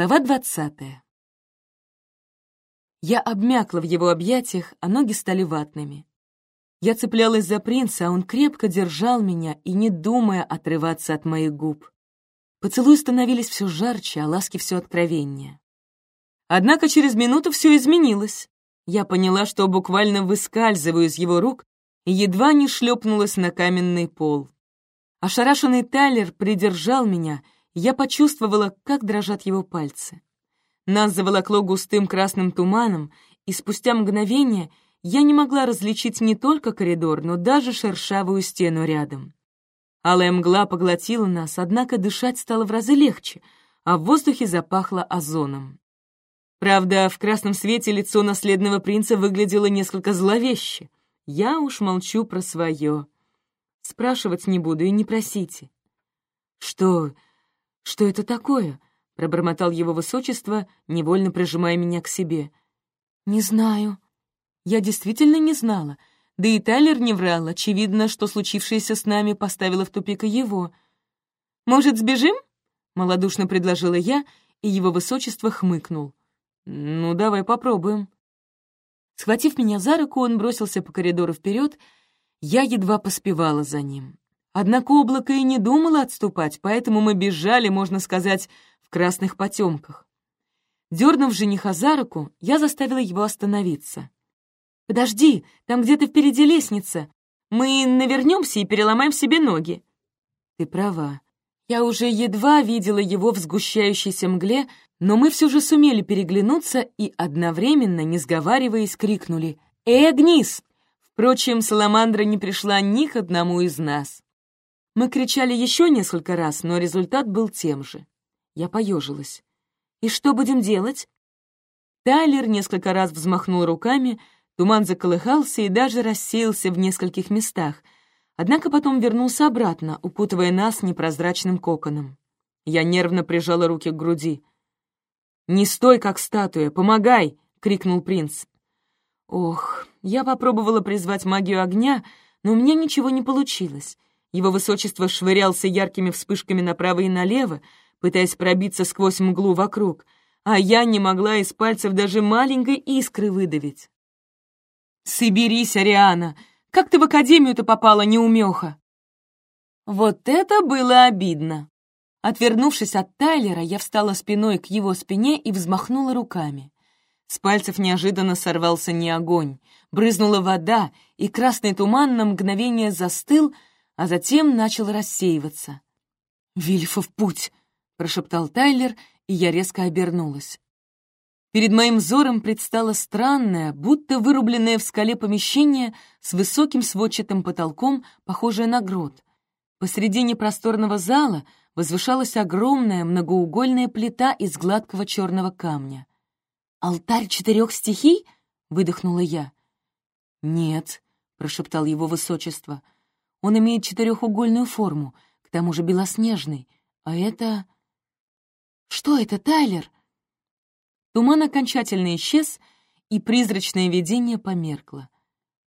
Глава двадцатая. Я обмякла в его объятиях, а ноги стали ватными. Я цеплялась за принца, а он крепко держал меня и не думая отрываться от моих губ. Поцелуи становились все жарче, а ласки все откровеннее. Однако через минуту все изменилось. Я поняла, что буквально выскальзываю из его рук и едва не шлепнулась на каменный пол. Ошарашенный Тайлер придержал меня, я почувствовала, как дрожат его пальцы. Нас заволокло густым красным туманом, и спустя мгновение я не могла различить не только коридор, но даже шершавую стену рядом. Алая мгла поглотила нас, однако дышать стало в разы легче, а в воздухе запахло озоном. Правда, в красном свете лицо наследного принца выглядело несколько зловеще. Я уж молчу про свое. Спрашивать не буду и не просите. «Что? Что это такое?» — пробормотал его высочество, невольно прижимая меня к себе. «Не знаю». Я действительно не знала — да и Тайлер не врал, очевидно, что случившееся с нами поставило в тупик его. «Может, сбежим?» — малодушно предложила я, и его высочество хмыкнул. «Ну, давай попробуем». Схватив меня за руку, он бросился по коридору вперед, я едва поспевала за ним. Однако облако и не думало отступать, поэтому мы бежали, можно сказать, в красных потемках. Дернув жениха за руку, я заставила его остановиться. «Подожди, там где-то впереди лестница. Мы навернемся и переломаем себе ноги». «Ты права. Я уже едва видела его в сгущающейся мгле, но мы все же сумели переглянуться и одновременно, не сговариваясь, крикнули «Эгнис!». Впрочем, Саламандра не пришла ни к одному из нас. Мы кричали еще несколько раз, но результат был тем же. Я поежилась. «И что будем делать?» Тайлер несколько раз взмахнул руками, Туман заколыхался и даже рассеялся в нескольких местах, однако потом вернулся обратно, укутывая нас непрозрачным коконом. Я нервно прижала руки к груди. «Не стой, как статуя! Помогай!» — крикнул принц. Ох, я попробовала призвать магию огня, но у меня ничего не получилось. Его высочество швырялся яркими вспышками направо и налево, пытаясь пробиться сквозь мглу вокруг, а я не могла из пальцев даже маленькой искры выдавить. «Соберись, Ариана! Как ты в академию-то попала, неумеха?» Вот это было обидно. Отвернувшись от Тайлера, я встала спиной к его спине и взмахнула руками. С пальцев неожиданно сорвался не огонь. Брызнула вода, и красный туман на мгновение застыл, а затем начал рассеиваться. «Вильфов путь!» — прошептал Тайлер, и я резко обернулась. Перед моим взором предстало странное, будто вырубленное в скале помещение с высоким сводчатым потолком, похожее на грот. Посредине просторного зала возвышалась огромная многоугольная плита из гладкого черного камня. «Алтарь четырех стихий?» — выдохнула я. «Нет», — прошептал его высочество. «Он имеет четырехугольную форму, к тому же белоснежный. А это...» «Что это, Тайлер?» Туман окончательно исчез, и призрачное видение померкло.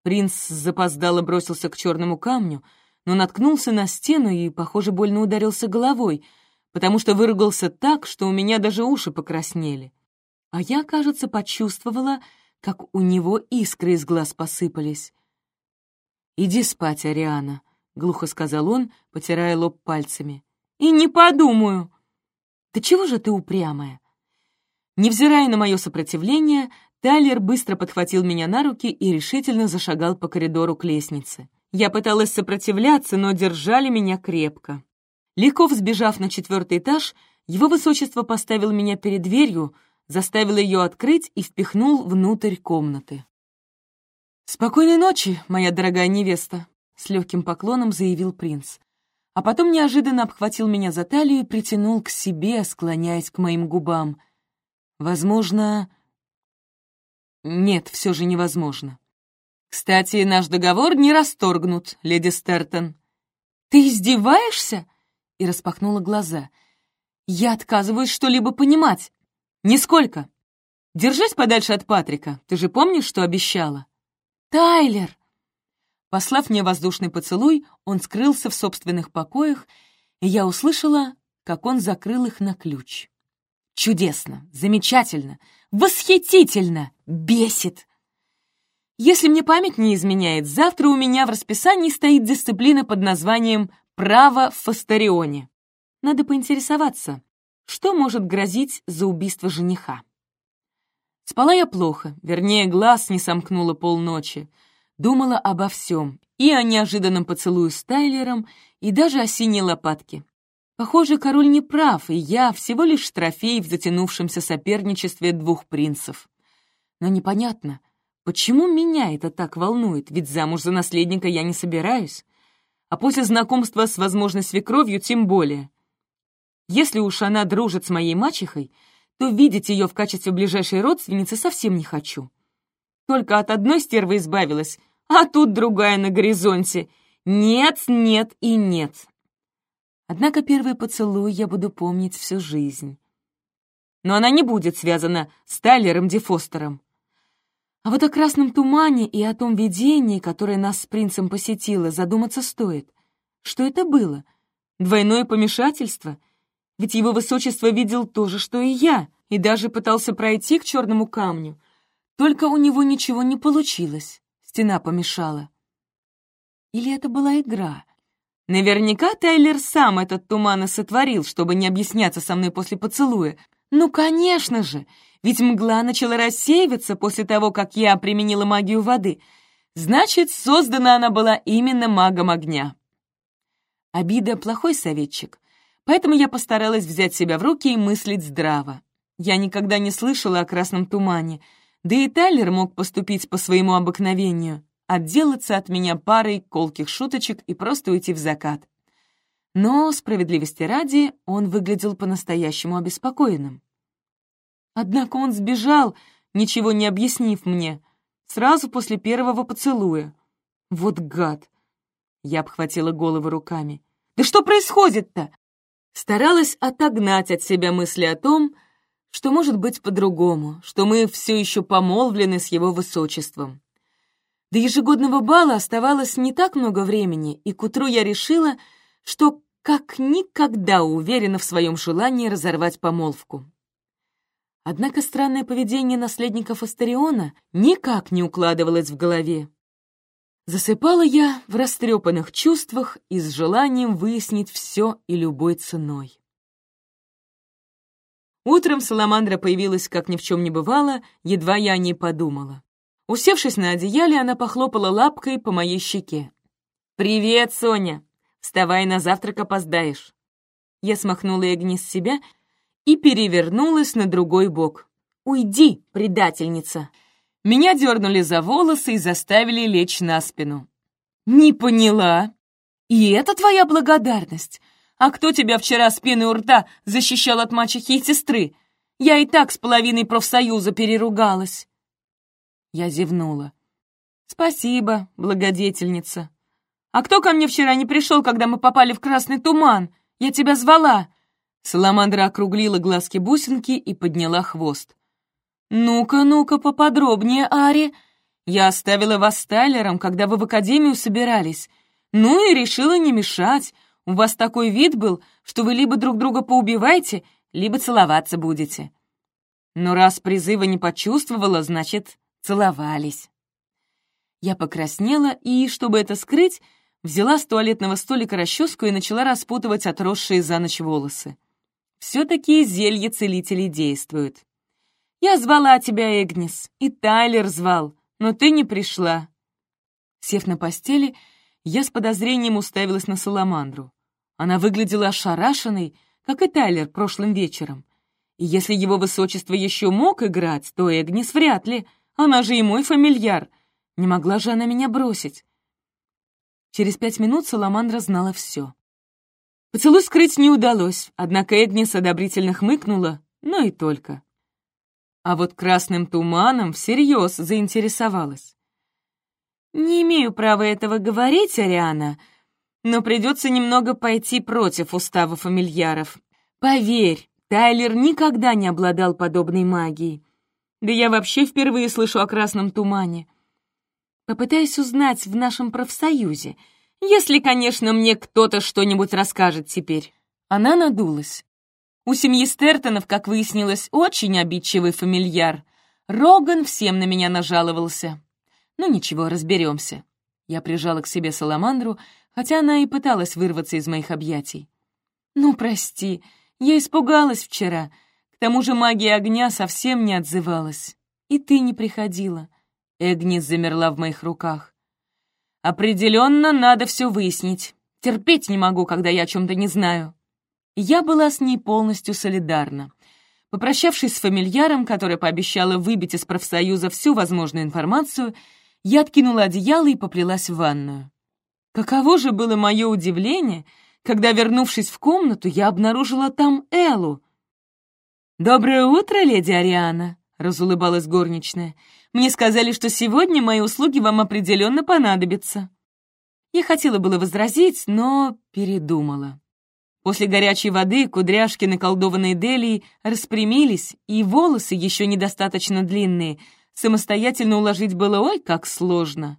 Принц запоздало бросился к черному камню, но наткнулся на стену и, похоже, больно ударился головой, потому что выругался так, что у меня даже уши покраснели. А я, кажется, почувствовала, как у него искры из глаз посыпались. «Иди спать, Ариана», — глухо сказал он, потирая лоб пальцами. «И не подумаю!» «Да чего же ты упрямая? Невзирая на мое сопротивление, Тайлер быстро подхватил меня на руки и решительно зашагал по коридору к лестнице. Я пыталась сопротивляться, но держали меня крепко. Легко взбежав на четвертый этаж, его высочество поставил меня перед дверью, заставил ее открыть и впихнул внутрь комнаты. «Спокойной ночи, моя дорогая невеста», — с легким поклоном заявил принц. А потом неожиданно обхватил меня за талию и притянул к себе, склоняясь к моим губам — Возможно... Нет, все же невозможно. Кстати, наш договор не расторгнут, леди Стертон. Ты издеваешься? И распахнула глаза. Я отказываюсь что-либо понимать. Нисколько. Держись подальше от Патрика. Ты же помнишь, что обещала? Тайлер! Послав мне воздушный поцелуй, он скрылся в собственных покоях, и я услышала, как он закрыл их на ключ. Чудесно, замечательно, восхитительно, бесит. Если мне память не изменяет, завтра у меня в расписании стоит дисциплина под названием «Право в Фастарионе». Надо поинтересоваться, что может грозить за убийство жениха. Спала я плохо, вернее, глаз не сомкнула полночи. Думала обо всем, и о неожиданном поцелуе с Тайлером, и даже о синей лопатке. Похоже, король не прав, и я всего лишь трофей в затянувшемся соперничестве двух принцев. Но непонятно, почему меня это так волнует, ведь замуж за наследника я не собираюсь. А после знакомства с возможной свекровью тем более. Если уж она дружит с моей мачехой, то видеть ее в качестве ближайшей родственницы совсем не хочу. Только от одной стервы избавилась, а тут другая на горизонте. Нет, нет и нет. Однако первый поцелуй я буду помнить всю жизнь. Но она не будет связана с Тайлером Ди Фостером. А вот о красном тумане и о том видении, которое нас с принцем посетило, задуматься стоит. Что это было? Двойное помешательство? Ведь его высочество видел то же, что и я, и даже пытался пройти к черному камню. Только у него ничего не получилось. Стена помешала. Или это была игра? Наверняка Тайлер сам этот туман и сотворил, чтобы не объясняться со мной после поцелуя. Ну, конечно же, ведь мгла начала рассеиваться после того, как я применила магию воды. Значит, создана она была именно магом огня. Обида — плохой советчик, поэтому я постаралась взять себя в руки и мыслить здраво. Я никогда не слышала о красном тумане, да и Тайлер мог поступить по своему обыкновению отделаться от меня парой колких шуточек и просто уйти в закат. Но, справедливости ради, он выглядел по-настоящему обеспокоенным. Однако он сбежал, ничего не объяснив мне, сразу после первого поцелуя. Вот гад! Я обхватила голову руками. «Да что происходит-то?» Старалась отогнать от себя мысли о том, что может быть по-другому, что мы все еще помолвлены с его высочеством. До ежегодного бала оставалось не так много времени, и к утру я решила, что как никогда уверена в своем желании разорвать помолвку. Однако странное поведение наследников Астариона никак не укладывалось в голове. Засыпала я в растрепанных чувствах и с желанием выяснить все и любой ценой. Утром Саламандра появилась, как ни в чем не бывало, едва я о ней подумала. Усевшись на одеяле, она похлопала лапкой по моей щеке. «Привет, Соня! Вставай, на завтрак опоздаешь!» Я смахнула Эгни с себя и перевернулась на другой бок. «Уйди, предательница!» Меня дернули за волосы и заставили лечь на спину. «Не поняла. И это твоя благодарность? А кто тебя вчера спины у рта защищал от мачехи и сестры? Я и так с половиной профсоюза переругалась». Я зевнула. «Спасибо, благодетельница. А кто ко мне вчера не пришел, когда мы попали в красный туман? Я тебя звала!» Саламандра округлила глазки-бусинки и подняла хвост. «Ну-ка, ну-ка, поподробнее, Ари. Я оставила вас с Тайлером, когда вы в академию собирались. Ну и решила не мешать. У вас такой вид был, что вы либо друг друга поубиваете, либо целоваться будете. Но раз призыва не почувствовала, значит, целовались. Я покраснела и, чтобы это скрыть, взяла с туалетного столика расческу и начала распутывать отросшие за ночь волосы. Все-таки зелье целителей действуют. Я звала тебя, Эгнис, и Тайлер звал, но ты не пришла. Сев на постели, я с подозрением уставилась на Саламандру. Она выглядела ошарашенной, как и Тайлер прошлым вечером. И если его высочество еще мог играть, то Эгнис вряд ли — она же и мой фамильяр. Не могла же она меня бросить. Через пять минут Саламандра знала все. Поцелуй скрыть не удалось, однако Эгнис одобрительно хмыкнула, но и только. А вот красным туманом всерьез заинтересовалась. «Не имею права этого говорить, Ариана, но придется немного пойти против устава фамильяров. Поверь, Тайлер никогда не обладал подобной магией. Да я вообще впервые слышу о красном тумане. Попытаюсь узнать в нашем профсоюзе, если, конечно, мне кто-то что-нибудь расскажет теперь. Она надулась. У семьи Стертонов, как выяснилось, очень обидчивый фамильяр. Роган всем на меня нажаловался. Ну ничего, разберемся. Я прижала к себе Саламандру, хотя она и пыталась вырваться из моих объятий. «Ну, прости, я испугалась вчера. К тому же магия огня совсем не отзывалась. И ты не приходила». Эгнис замерла в моих руках. «Определенно надо все выяснить. Терпеть не могу, когда я о чем-то не знаю». Я была с ней полностью солидарна. Попрощавшись с фамильяром, которая пообещала выбить из профсоюза всю возможную информацию, я откинула одеяло и поплелась в ванную. Каково же было мое удивление, когда, вернувшись в комнату, я обнаружила там Эллу. «Доброе утро, леди Ариана», — разулыбалась горничная. «Мне сказали, что сегодня мои услуги вам определенно понадобятся». Я хотела было возразить, но передумала. После горячей воды кудряшки, наколдованные Делией, распрямились, и волосы, еще недостаточно длинные, самостоятельно уложить было ой как сложно.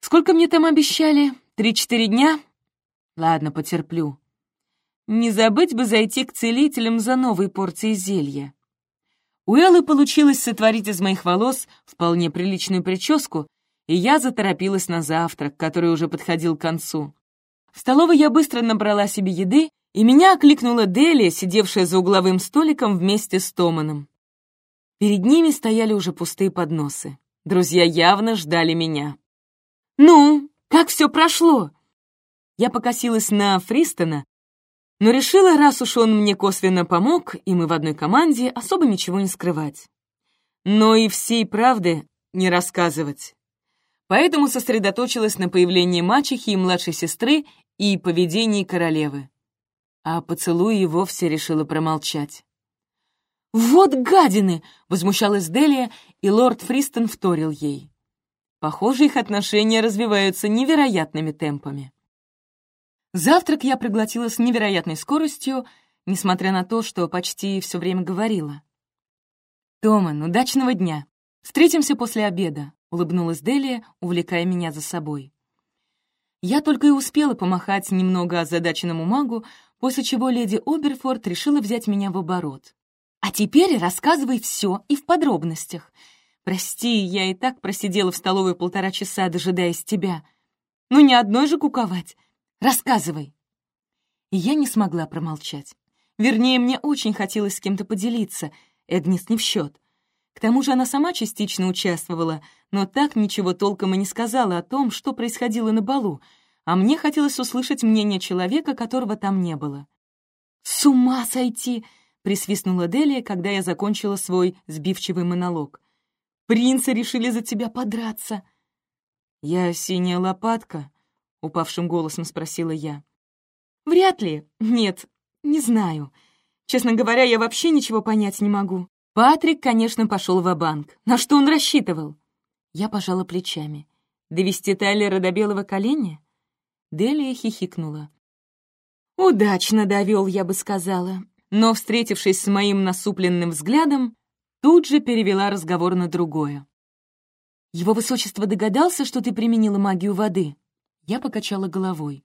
Сколько мне там обещали? Три-четыре дня? Ладно, потерплю. Не забыть бы зайти к целителям за новой порцией зелья. У Эллы получилось сотворить из моих волос вполне приличную прическу, и я заторопилась на завтрак, который уже подходил к концу. В столовой я быстро набрала себе еды, и меня окликнула Делия, сидевшая за угловым столиком вместе с Томаном. Перед ними стояли уже пустые подносы. Друзья явно ждали меня. «Ну, как все прошло?» Я покосилась на Фристона, но решила, раз уж он мне косвенно помог, и мы в одной команде, особо ничего не скрывать. Но и всей правды не рассказывать. Поэтому сосредоточилась на появлении мачехи и младшей сестры и поведении королевы. А поцелуй и вовсе решила промолчать. «Вот гадины!» — возмущалась Делия, и лорд Фристон вторил ей. Похоже, их отношения развиваются невероятными темпами. Завтрак я проглотила с невероятной скоростью, несмотря на то, что почти все время говорила. «Томан, удачного дня! Встретимся после обеда», — улыбнулась Делия, увлекая меня за собой. Я только и успела помахать немного озадаченному магу, после чего леди Оберфорд решила взять меня в оборот. «А теперь рассказывай все и в подробностях. Прости, я и так просидела в столовой полтора часа, дожидаясь тебя. Ну, не одной же куковать. Рассказывай!» И я не смогла промолчать. Вернее, мне очень хотелось с кем-то поделиться, Эгнис не в счет. К тому же она сама частично участвовала, но так ничего толком и не сказала о том, что происходило на балу, а мне хотелось услышать мнение человека, которого там не было. «С ума сойти!» — присвистнула Делия, когда я закончила свой сбивчивый монолог. «Принцы решили за тебя подраться!» «Я синяя лопатка?» — упавшим голосом спросила я. «Вряд ли. Нет, не знаю. Честно говоря, я вообще ничего понять не могу. Патрик, конечно, пошел в банк На что он рассчитывал? Я пожала плечами. Довести Тайлера до белого коленя? Делия хихикнула. Удачно довел, я бы сказала. Но, встретившись с моим насупленным взглядом, тут же перевела разговор на другое. «Его высочество догадался, что ты применила магию воды?» Я покачала головой.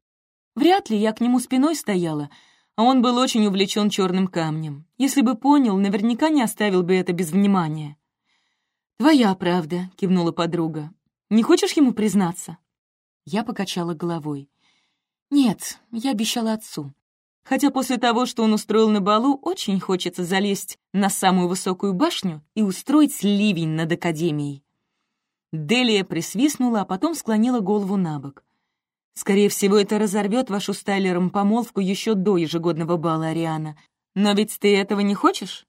«Вряд ли я к нему спиной стояла, а он был очень увлечен черным камнем. Если бы понял, наверняка не оставил бы это без внимания. «Твоя правда», — кивнула подруга. «Не хочешь ему признаться?» Я покачала головой. «Нет, я обещала отцу. Хотя после того, что он устроил на балу, очень хочется залезть на самую высокую башню и устроить ливень над Академией». Делия присвистнула, а потом склонила голову на бок. Скорее всего, это разорвет вашу с Тайлером помолвку еще до ежегодного бала Ариана. Но ведь ты этого не хочешь?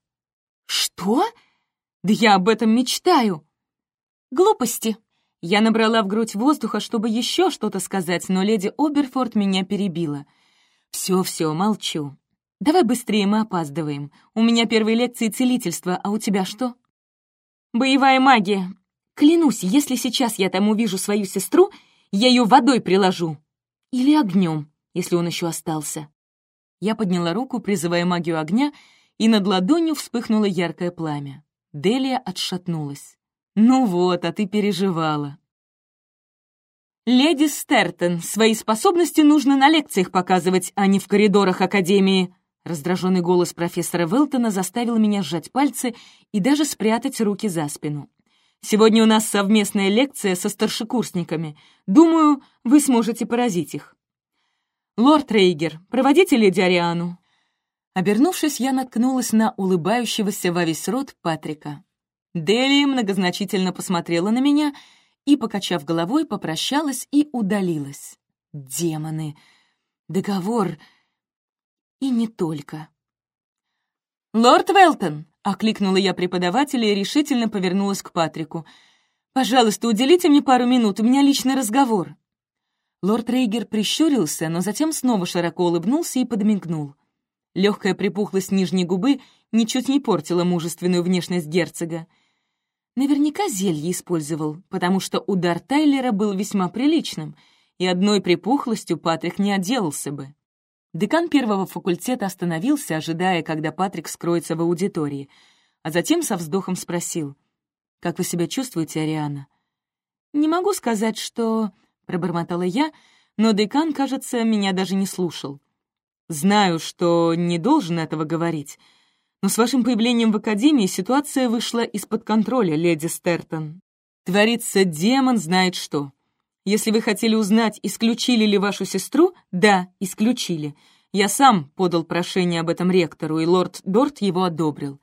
Что? Да я об этом мечтаю. Глупости. Я набрала в грудь воздуха, чтобы еще что-то сказать, но леди Оберфорд меня перебила. Все-все, молчу. Давай быстрее, мы опаздываем. У меня первые лекции целительства, а у тебя что? Боевая магия. Клянусь, если сейчас я там увижу свою сестру, я ее водой приложу. Или огнем, если он еще остался. Я подняла руку, призывая магию огня, и над ладонью вспыхнуло яркое пламя. Делия отшатнулась. «Ну вот, а ты переживала». «Леди Стертон, свои способности нужно на лекциях показывать, а не в коридорах Академии», Раздраженный голос профессора Велтона заставил меня сжать пальцы и даже спрятать руки за спину. «Сегодня у нас совместная лекция со старшекурсниками. Думаю, вы сможете поразить их». «Лорд Рейгер, проводите леди Ариану». Обернувшись, я наткнулась на улыбающегося во весь рот Патрика. Дели многозначительно посмотрела на меня и, покачав головой, попрощалась и удалилась. Демоны! Договор и не только. «Лорд Велтон!» — окликнула я преподавателя и решительно повернулась к Патрику. «Пожалуйста, уделите мне пару минут, у меня личный разговор». Лорд Рейгер прищурился, но затем снова широко улыбнулся и подмигнул. Легкая припухлость нижней губы ничуть не портила мужественную внешность герцога. Наверняка зелье использовал, потому что удар Тайлера был весьма приличным, и одной припухлостью Патрик не отделался бы. Декан первого факультета остановился, ожидая, когда Патрик скроется в аудитории, а затем со вздохом спросил, «Как вы себя чувствуете, Ариана?» «Не могу сказать, что...» — пробормотала я, но декан, кажется, меня даже не слушал. «Знаю, что не должен этого говорить, но с вашим появлением в Академии ситуация вышла из-под контроля, леди Стертон. Творится демон знает что. Если вы хотели узнать, исключили ли вашу сестру, да, исключили. Я сам подал прошение об этом ректору, и лорд Дорт его одобрил.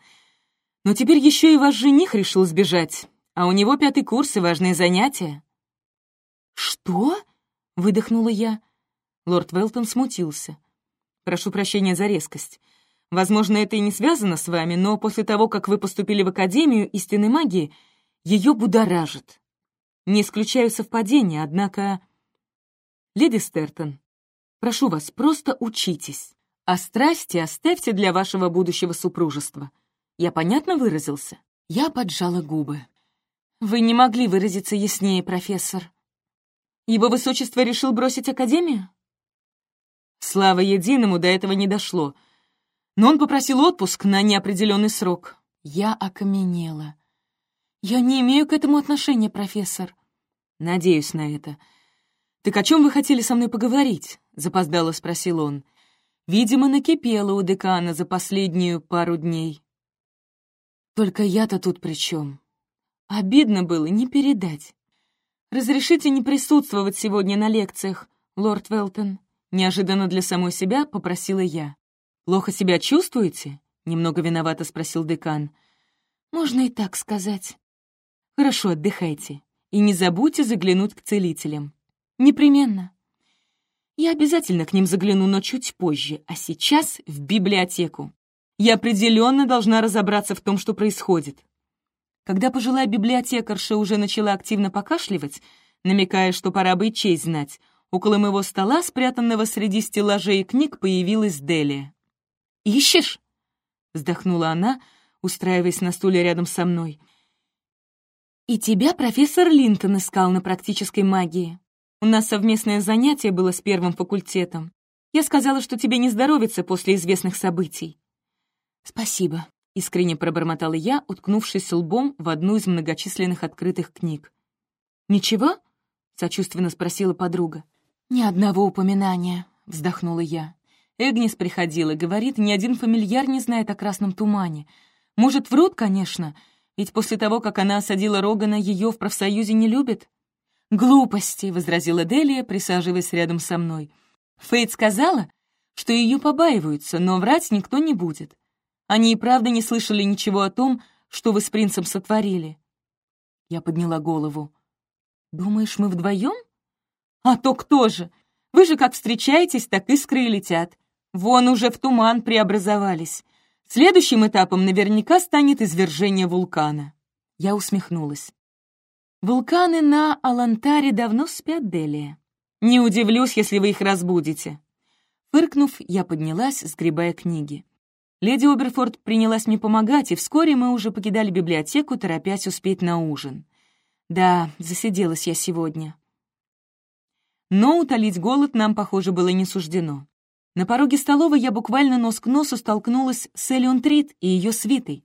Но теперь еще и ваш жених решил сбежать, а у него пятый курс и важные занятия». «Что?» — выдохнула я. Лорд Велтон смутился. «Прошу прощения за резкость. Возможно, это и не связано с вами, но после того, как вы поступили в Академию истинной магии, ее будоражит. Не исключаю совпадения, однако... Леди Стертон, прошу вас, просто учитесь. А страсти оставьте для вашего будущего супружества. Я понятно выразился? Я поджала губы. Вы не могли выразиться яснее, профессор. Его высочество решил бросить академию? Слава единому, до этого не дошло. Но он попросил отпуск на неопределенный срок. Я окаменела. Я не имею к этому отношения, профессор. «Надеюсь на это». «Так о чем вы хотели со мной поговорить?» — запоздало спросил он. Видимо, накипело у декана за последнюю пару дней. Только я-то тут при чем? Обидно было не передать. «Разрешите не присутствовать сегодня на лекциях, лорд Велтон?» Неожиданно для самой себя попросила я. «Плохо себя чувствуете?» — немного виновато спросил декан. «Можно и так сказать». «Хорошо, отдыхайте. И не забудьте заглянуть к целителям. Непременно. Я обязательно к ним загляну, но чуть позже, а сейчас в библиотеку. Я определенно должна разобраться в том, что происходит. Когда пожилая библиотекарша уже начала активно покашливать, намекая, что пора бы и честь знать, около моего стола, спрятанного среди стеллажей книг, появилась Делия. «Ищешь?» — вздохнула она, устраиваясь на стуле рядом со мной. «И тебя профессор Линтон искал на практической магии. У нас совместное занятие было с первым факультетом. Я сказала, что тебе не здоровится после известных событий». «Спасибо», — искренне пробормотала я, уткнувшись лбом в одну из многочисленных открытых книг. «Ничего?» — сочувственно спросила подруга. «Ни одного упоминания», — вздохнула я. Эгнис приходила, говорит, ни один фамильяр не знает о красном тумане. Может, врут, конечно, ведь после того, как она осадила Рогана, ее в профсоюзе не любят?» «Глупости», — возразила Делия, присаживаясь рядом со мной. Фейт сказала, что ее побаиваются, но врать никто не будет. Они и правда не слышали ничего о том, что вы с принцем сотворили. Я подняла голову. «Думаешь, мы вдвоем?» «А то кто же? Вы же как встречаетесь, так искры и летят. Вон уже в туман преобразовались. Следующим этапом наверняка станет извержение вулкана. Я усмехнулась. Вулканы на Алантаре давно спят, Делия. Не удивлюсь, если вы их разбудите. Фыркнув, я поднялась, сгребая книги. Леди Оберфорд принялась мне помогать, и вскоре мы уже покидали библиотеку, торопясь успеть на ужин. Да, засиделась я сегодня. Но утолить голод нам, похоже, было не суждено. На пороге столовой я буквально нос к носу столкнулась с Элион Трит и ее свитой.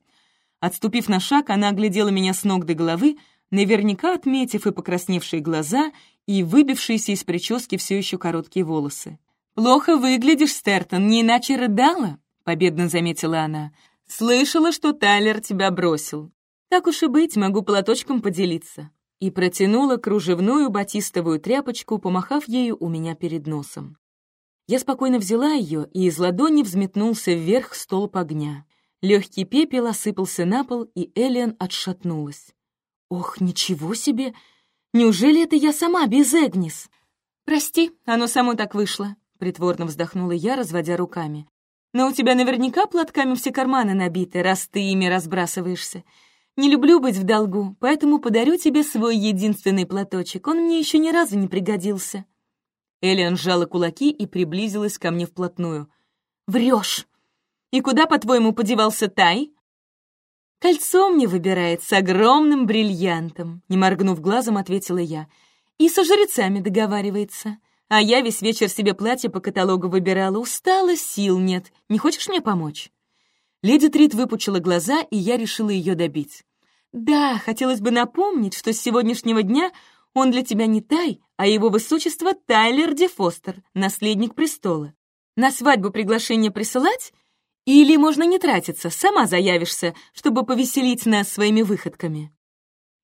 Отступив на шаг, она оглядела меня с ног до головы, наверняка отметив и покрасневшие глаза, и выбившиеся из прически все еще короткие волосы. «Плохо выглядишь, Стертон, не иначе рыдала», — победно заметила она. «Слышала, что Тайлер тебя бросил. Так уж и быть, могу платочком поделиться». И протянула кружевную батистовую тряпочку, помахав ею у меня перед носом. Я спокойно взяла ее, и из ладони взметнулся вверх столб огня. Легкий пепел осыпался на пол, и Элиан отшатнулась. «Ох, ничего себе! Неужели это я сама, без Эгнис?» «Прости, оно само так вышло», — притворно вздохнула я, разводя руками. «Но у тебя наверняка платками все карманы набиты, раз ты ими разбрасываешься. Не люблю быть в долгу, поэтому подарю тебе свой единственный платочек. Он мне еще ни разу не пригодился». Элиан сжала кулаки и приблизилась ко мне вплотную. «Врешь! И куда, по-твоему, подевался Тай?» «Кольцо мне выбирает с огромным бриллиантом», — не моргнув глазом, ответила я. «И со жрецами договаривается. А я весь вечер себе платье по каталогу выбирала. Устала, сил нет. Не хочешь мне помочь?» Леди Трит выпучила глаза, и я решила ее добить. «Да, хотелось бы напомнить, что с сегодняшнего дня он для тебя не Тай, а его высочество Тайлер Де Фостер, наследник престола. На свадьбу приглашение присылать? Или можно не тратиться, сама заявишься, чтобы повеселить нас своими выходками?»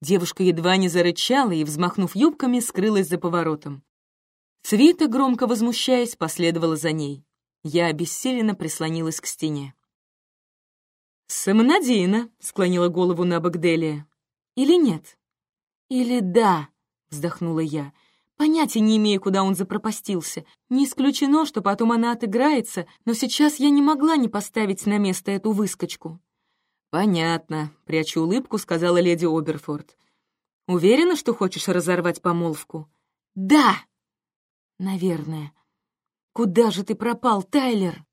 Девушка едва не зарычала и, взмахнув юбками, скрылась за поворотом. Свита, громко возмущаясь, последовала за ней. Я обессиленно прислонилась к стене. «Самонадеянно», — склонила голову на бок Делия. «Или нет?» «Или да», — вздохнула я. Понятия не имею, куда он запропастился. Не исключено, что потом она отыграется, но сейчас я не могла не поставить на место эту выскочку. «Понятно», — прячу улыбку, сказала леди Оберфорд. «Уверена, что хочешь разорвать помолвку?» «Да!» «Наверное. Куда же ты пропал, Тайлер?»